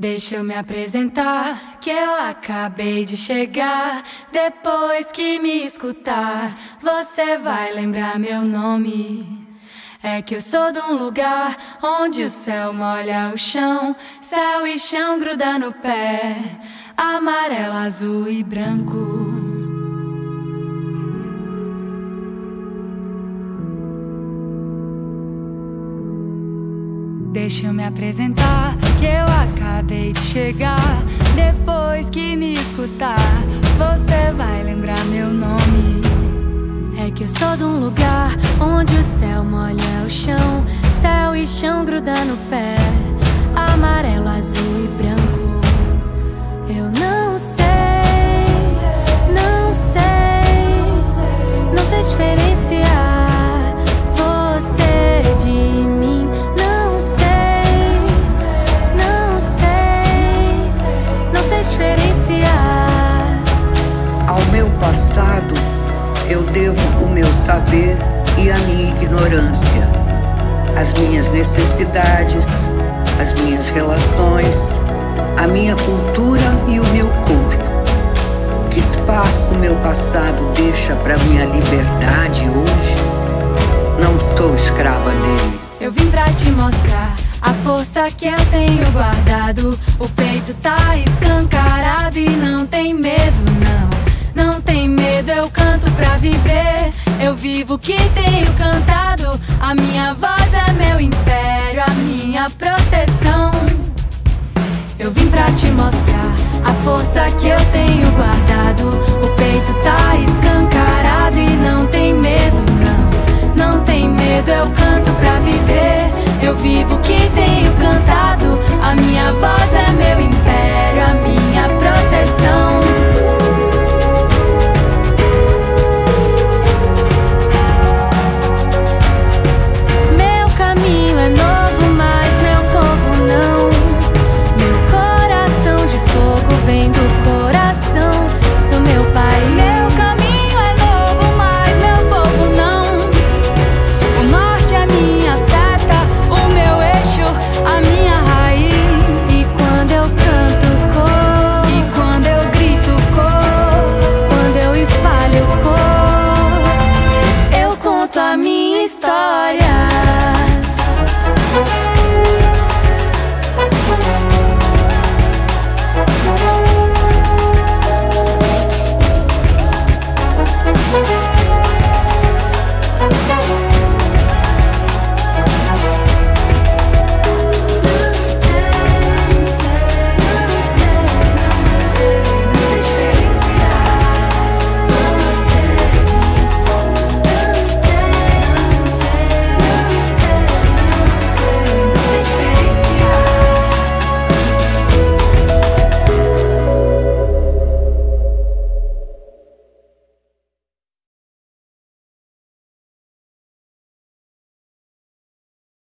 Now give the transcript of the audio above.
Deixa eu me apresentar, que eu acabei de chegar. Depois que me escutar, você vai lembrar meu nome. É que eu sou de um lugar onde o céu molha o chão, céu e chão gruda no pé, amarelo, azul e branco. Deixa eu me apresentar, que eu acabei de chegar. Depois que me escutar, você vai lembrar meu nome. É que eu sou de um lugar onde o céu molha o chão, céu e chão gruda no pé, amarelo, azul saber e a minha ignorância, as minhas necessidades, as minhas relações, a minha cultura e o meu corpo. Que espaço meu passado deixa para minha liberdade hoje? Não sou escrava dele. Eu vim pra te mostrar a força que eu tenho guardado. O peito tá escancarado viver. Eu vivo o que tenho cantado. A minha voz é meu império, a minha proteção. Eu vim pra te mostrar a força que eu tenho guardado.